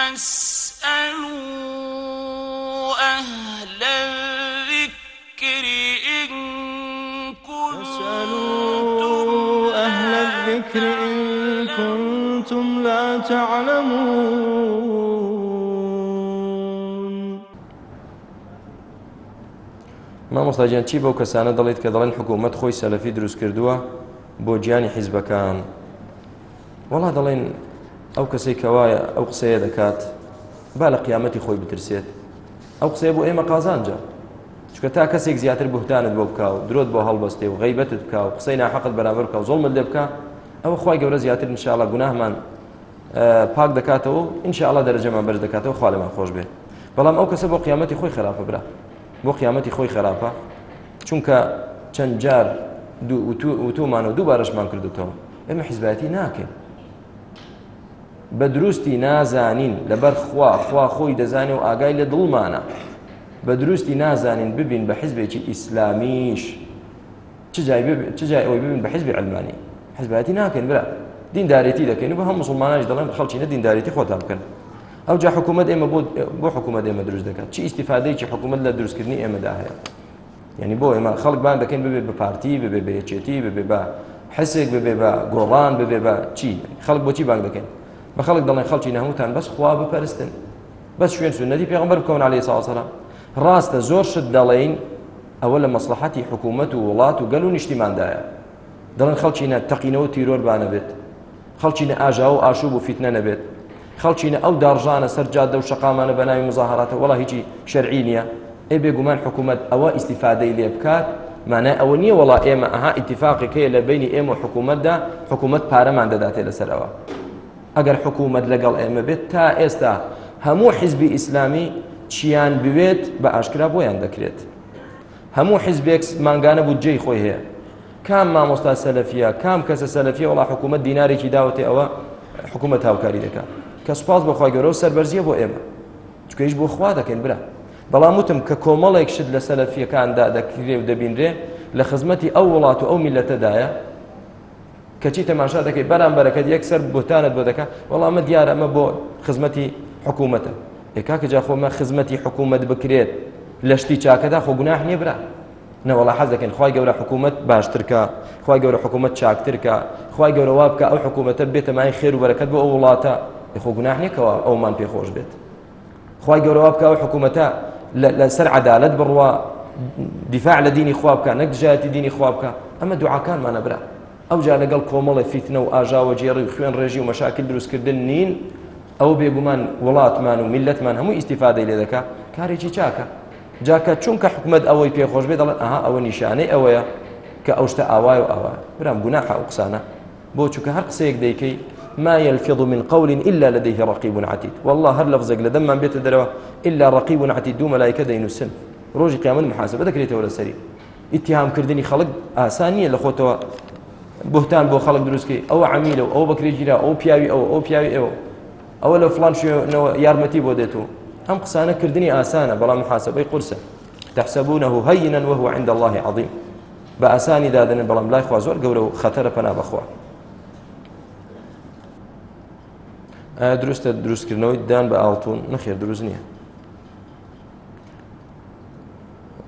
فاسألوا أهل الذكر إن كنتم أهل الذكر إن كنتم لا تعلمون. مامۆستاجیان چی بەو کەسانە دەڵێت کە دەڵێن حکوومەت خۆی سەلەفی دروست کردووە؟ بۆ گیانی حیزبەکان. وڵا دەڵێن ئەو کەسەی کەوایە ئەو قسەیە دەکات با لە قیامەتی خۆی بترسێت. ئەو قسەیە بۆ ئێمە قازانجا چکە تا کەسێک زیاتر بهتانت بۆ بکاو درۆت بۆ هەڵبەستێ و غیبەتت بکە و قسەی ناحقت بەرامبەر بکە و زۆڵمت لێ بکە ئەوە خی گەورە زیاتر انشاءڵە گوناهمان پاک دەکاتەوە انشاءڵە دەرەجەمان بەرز دەکاتەوە خاڵێمان خۆش بێ. بەڵام ئەو کەسە بۆ قیامەتی خۆی خراپە برا. بۆ قیامەتی خۆی خراپە چونکە چەند جار وتومان و دووبارەشمان کردوتەوە. ئێمە حیزبەتی ناکەین. بە دروستی نازانین لەبەر خوا خوا خۆی دەزانێ و ئاگای لە دڵمانە. بە دروستی نازانین ببین بە حیزبێکی ئیسلامیش. چ جای ئەوی ببین بە حیزبی علمانی؟ حیزبەتی ناکەین برا. دیندارێتی دەکەین و بە هەم مسلمانانش دەڵێن خەڵکی نە دیندارێتی خۆتان بکەن. ئەو جا حکوومەت ئێمە بۆ حکوومەت ئێمە دروست دەکات. چی ئیسیفادەیەکی حکوومەت لە دروستکردنی ئێمەدا هەیە؟ یعنی بۆ ئێمە خەڵکبان دەکەین ببێت بە پارتی ببێ بە یەکێتی ببێ بە حسێک ببێ بە گۆڕان ببێ بە چی؟ خەڵک بۆچی بانگ دەکەین؟ بە خەڵک دەڵێن خەڵکی نەهموتان بەس خوا بپەرستن. بەس شوێن سنەتی پێغمبەر بکەون عليه ساوسەلام ڕاستە زۆر شت دەڵێین ئەوە لە مەسلحەتی حکوومەت و وڵات و گەل و نیشتیماندایە. دەڵێن خەڵکینە تەقینەوە تیرۆربانە بێت خەڵکینە ئاژا و ئاشوب و فیتنە نەبێت. خەڵکینە ئەو داڕژانە سەرجادە و شقامانە بە ناوی مزاهراتە وڵا هیچی شەرعی نییە. ئێ بێگومان حکوومەت ئەوە ئیسیفادەی لێ بکات مانای ئەوە نییە وڵا ئێمە ئەها ئیتفاقێکەیە لە بینی ئێمە حکوومەتدا حکوومەت پارەمان دەداتێ لەسەرەوە ئەگەر حکوومەت لەگەڵ ئێمە بێت تا ئێستا هەموو حیزبی ئیسلامی چیان بوێت بە ئاشکرا بۆیان دەکرێت. هەموو حیزبێک مانگانە بوو جێی خۆی هەیە. کام مامۆستا سەلەفیە کام کەسە سەلەفیە وڵا حکوومەت دینارێکی داوەتێ ئەوە حکوومەت هاوکاری دەکات کە سوپاس بەخوای گەۆ سەربەرزیە بۆ ئێمە. چکەیش بۆ خوا دەکەین برا. بەڵام وتم کە کۆمەڵێک شت لە سەلەفیەکاندا دەکرێ و دەبینرێ لە خزمەتی ئەو وڵات و ئەو میلەتەدایە کەچی تەماشا دەکەی؟ بەرامبەرەکەت یەکسەر بۆتانت بۆ دەکات وەڵامە دیارە ئەمە بۆ خزمەتی حکوومەتە. ئێکاکە جا خۆمە خزمەتی حکوومەت بکرێت لە شتی چاکەدا خۆ گوناح نییە برا. نەوەڵا حەز دەکەن خی گەورە حکوومەت باشترکە خی گەورە حکوومەت چاکترکە خی گەورە وا بکە ئەو حکوومەتە بێتە مای خێر و بەرەکەت بۆ ئەو وڵاتە. خۆ گوناح نیەکەوە ئەومان پێخۆش بێت. خی گەورە وا بکە ئەو حکوومەتە لەسەر عدالت بڕوە دیفاع لە دینی خواب بکە نەک ژاتی دینی خواب بکە ئەمە دوعاکانمانە برا. ئەو جا لەگەڵ کۆمەڵی فیتنە و ئاژاوە جێڕی خوێن ڕێژی و مەشاکل دروستکردن نین ئەو بێگومان وڵاتمان و میلەتمان هەموو ئیسیفادەی لێ دەکا کارێکی چاکە. جاکە چونکە حکومت ئەوەی پێخۆش بێ دەڵێن ئەها ئەوە نیشانەی ئەوەیە کە ئەوشتە ئاوای و ئاوا برام گوناح ئەو قسانە. بۆ چونکە هەر قسەیەک دەیکەی ما يلفظ من قول إلا لديه رقيب عتيد. وەڵا هەر لەفزێک لە دەممان بێتە دەرەوە إلا رقيب عتيد دوو مەلائیکە دەینووسن ڕۆژی قیامەت محاسەبە دەکرێیتەوە لەسەری ئیتهام کردنی خەڵک ئاسانە لە خۆتەوە بوهتان بۆ خەڵک دروستکەی. ئەوە عمیلە و ئەو بەکرێگیرا ئەو پیاوی ئەو ئەو پیاوی ئەوە ئەوە لە فلان شوێنەوە یارمەتی بۆ دێتەوە ئەم قسانە کردنی ئاسانە بەڵام محاسبەی قورسە تحسبونه هينا وهو عند الله عظيم بأساني دادن بەڵام لای خوا زۆر گەورە و خەتەرە پەنا بەخوا. ئایا دروستە دروستکردنەوەی دان بە ئاڵتون نەخێر دروست نییە.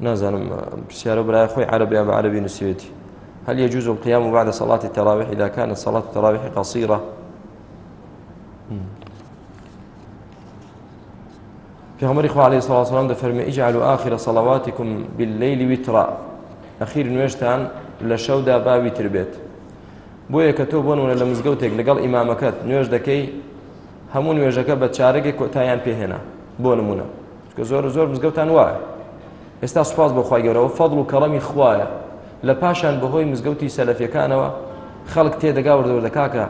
نازانم پرسیارە برای خۆی عربیان بە عربی نووسێتی. هل يجوز القيام بعد صلاة التراويح إذا كانت صلاة التراويح قصيرة؟ پێغەمبەری خوا عليه الصلاة والسلام دەفەرمێ اجعلوا آخر صلاتكم بالليل وترا ئاخیر نوێژتان لە شەودا با ویتر بێت. بۆیە کە تۆ بۆ نموونە لە مزگەوتێک لەگەڵ ئیمامەکەت نوێژ دەکەی هەموو نوێژەکە بە چارەگێ کۆتاییان پێهێنا بۆ نموونە. کە زۆر زۆر مزگەوتان وایە. ئێستا سوپاس بۆ خوای گەورە لە پاشان بەهۆی مزگەوتی سەلەفیەکانەوە خەڵک تێدەگا وردەوردەکاکە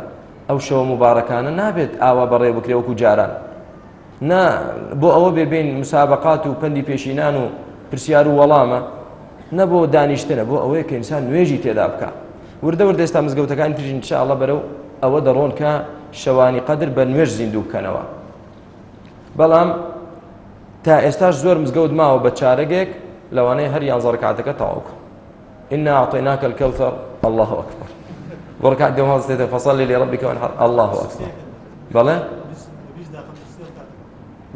ئەو شەوە مبارەکانە نابێت ئاوا بەڕێ بکرێ وەکو جاران. نا بۆ ئەوە بێبین مسابقات و پەندی پێشینان و پرسیار و وەڵامە نەبۆ دانیشتنە بۆ ئەوەیە کە ئینسان نوێژی تێدا بکە. وردە وردێستا مزگەوتەکان تریژین چاڵە بەرەو ئەوە دەڕۆن کە شەوانی قەدر بە نوێژ زیندوو بکەنەوە. بەڵام تا ئێستاش زۆر مزگەوت ماوە بە چارەگێک لەوانەیە هەر یانزەڕکاتەکە تاواوکە إنا أعطيناك الكوثر. الله أكبر. وركع دوم هذا فصل لربك وانحر. الله أكبر. بلى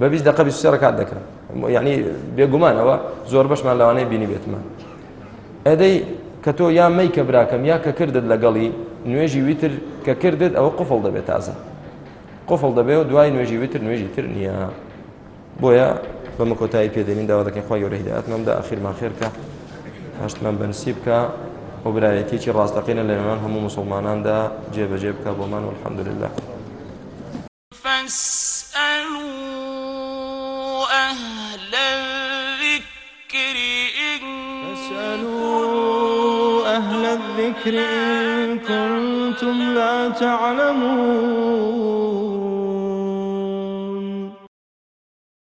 دقە بیست ڕکات دەکەن یعنی بێگومانەوە زۆر بەشمان لەوانەیە بینی بێتمان ئەدەی کە تۆ یا مەی کە براکەم یا کە کردت لەگەڵی نوێژی ویتر کە کردت ئەوە قفڵ دەبێت تازە قفڵ دەبێت و دوای نوێژی وتر نوێژی تر نییە بۆیە بەمە کۆتایی پێدەین داوا دەکەین خۆی گەورە هیداەتمەمدا ئەخیرمان خێرکە هەشتمان بەنسی بکە و برایەتێکی ڕاستەقینە لە نێوان هەموو مسلماناندا جێبەجێ بکە بۆمان و الحەمدلله فاسألوا أهل الذكر إن فاسألوا أهل الذكر إن كنتم لا تعلمون.